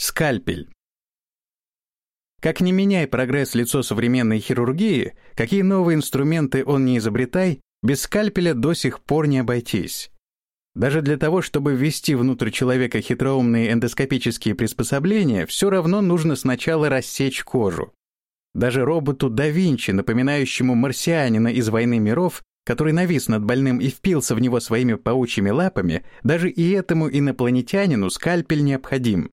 Скальпель. Как не меняй прогресс лицо современной хирургии, какие новые инструменты он не изобретай, без скальпеля до сих пор не обойтись. Даже для того, чтобы ввести внутрь человека хитроумные эндоскопические приспособления, все равно нужно сначала рассечь кожу. Даже роботу да Винчи, напоминающему марсианина из «Войны миров», который навис над больным и впился в него своими паучьими лапами, даже и этому инопланетянину скальпель необходим.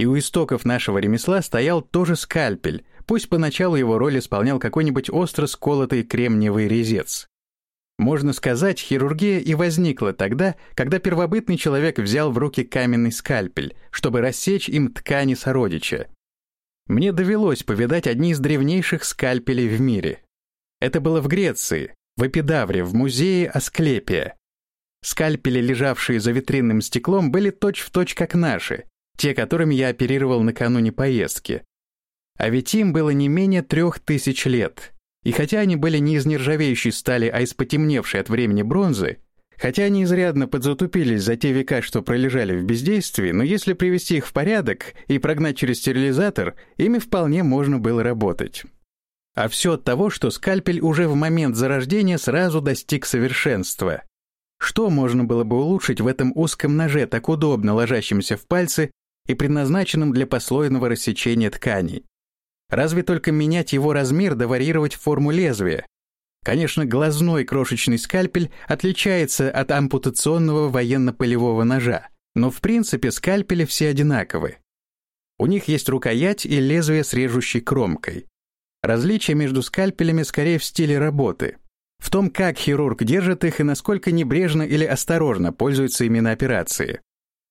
И у истоков нашего ремесла стоял тоже скальпель, пусть поначалу его роль исполнял какой-нибудь остро сколотый кремниевый резец. Можно сказать, хирургия и возникла тогда, когда первобытный человек взял в руки каменный скальпель, чтобы рассечь им ткани сородича. Мне довелось повидать одни из древнейших скальпелей в мире. Это было в Греции, в Эпидавре, в музее Асклепия. Скальпели, лежавшие за витринным стеклом, были точь-в-точь точь как наши, те, которыми я оперировал накануне поездки. А ведь им было не менее трех тысяч лет. И хотя они были не из нержавеющей стали, а из потемневшей от времени бронзы, хотя они изрядно подзатупились за те века, что пролежали в бездействии, но если привести их в порядок и прогнать через стерилизатор, ими вполне можно было работать. А все от того, что скальпель уже в момент зарождения сразу достиг совершенства. Что можно было бы улучшить в этом узком ноже, так удобно ложащемся в пальцы и предназначенным для послойного рассечения тканей. Разве только менять его размер да варьировать форму лезвия. Конечно, глазной крошечный скальпель отличается от ампутационного военно-полевого ножа, но в принципе скальпели все одинаковы. У них есть рукоять и лезвие с режущей кромкой. Различие между скальпелями скорее в стиле работы. В том, как хирург держит их и насколько небрежно или осторожно пользуется ими на операции.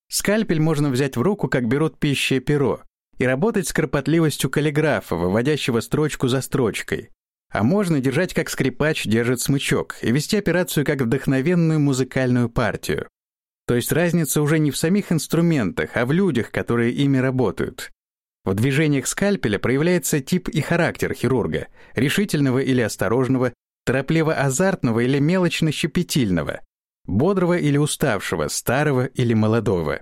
Скальпель можно взять в руку, как берут пища перо, и работать с кропотливостью каллиграфа, выводящего строчку за строчкой. А можно держать, как скрипач держит смычок, и вести операцию как вдохновенную музыкальную партию. То есть разница уже не в самих инструментах, а в людях, которые ими работают. В движениях скальпеля проявляется тип и характер хирурга, решительного или осторожного, торопливо-азартного или мелочно-щепетильного, бодрого или уставшего, старого или молодого.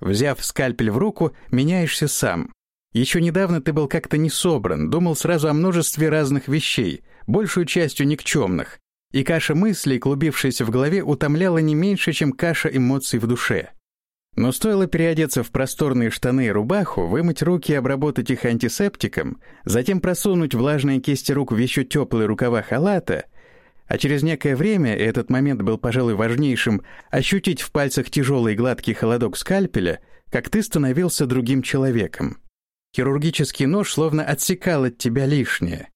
Взяв скальпель в руку, меняешься сам. Еще недавно ты был как-то не собран, думал сразу о множестве разных вещей, большую частью никчемных, и каша мыслей, клубившаяся в голове, утомляла не меньше, чем каша эмоций в душе. Но стоило переодеться в просторные штаны и рубаху, вымыть руки и обработать их антисептиком, затем просунуть влажные кисти рук в еще теплые рукава халата — а через некое время, и этот момент был, пожалуй, важнейшим, ощутить в пальцах тяжелый гладкий холодок скальпеля, как ты становился другим человеком. Хирургический нож словно отсекал от тебя лишнее.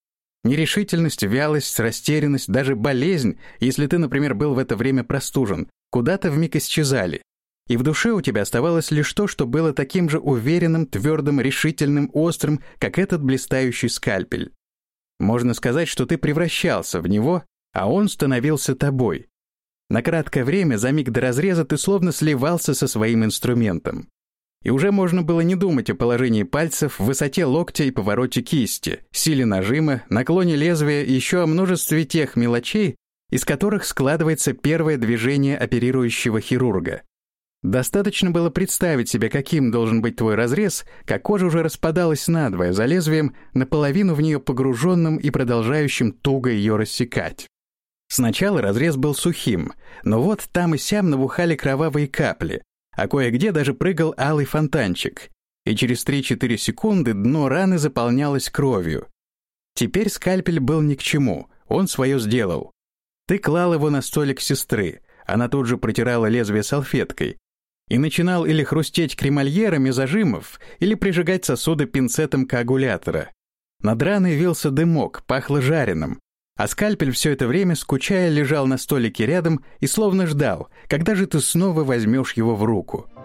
Нерешительность, вялость, растерянность, даже болезнь, если ты, например, был в это время простужен, куда-то вмиг исчезали. И в душе у тебя оставалось лишь то, что было таким же уверенным, твердым, решительным, острым, как этот блистающий скальпель. Можно сказать, что ты превращался в него, а он становился тобой. На краткое время, за миг до разреза, ты словно сливался со своим инструментом. И уже можно было не думать о положении пальцев, высоте локтя и повороте кисти, силе нажима, наклоне лезвия и еще о множестве тех мелочей, из которых складывается первое движение оперирующего хирурга. Достаточно было представить себе, каким должен быть твой разрез, как кожа уже распадалась надвое за лезвием, наполовину в нее погруженным и продолжающим туго ее рассекать. Сначала разрез был сухим, но вот там и сям набухали кровавые капли, а кое-где даже прыгал алый фонтанчик, и через 3-4 секунды дно раны заполнялось кровью. Теперь скальпель был ни к чему, он свое сделал. Ты клал его на столик сестры, она тут же протирала лезвие салфеткой, и начинал или хрустеть кремальерами зажимов, или прижигать сосуды пинцетом коагулятора. Над раной вился дымок, пахло жареным, а скальпель все это время, скучая, лежал на столике рядом и словно ждал, когда же ты снова возьмешь его в руку —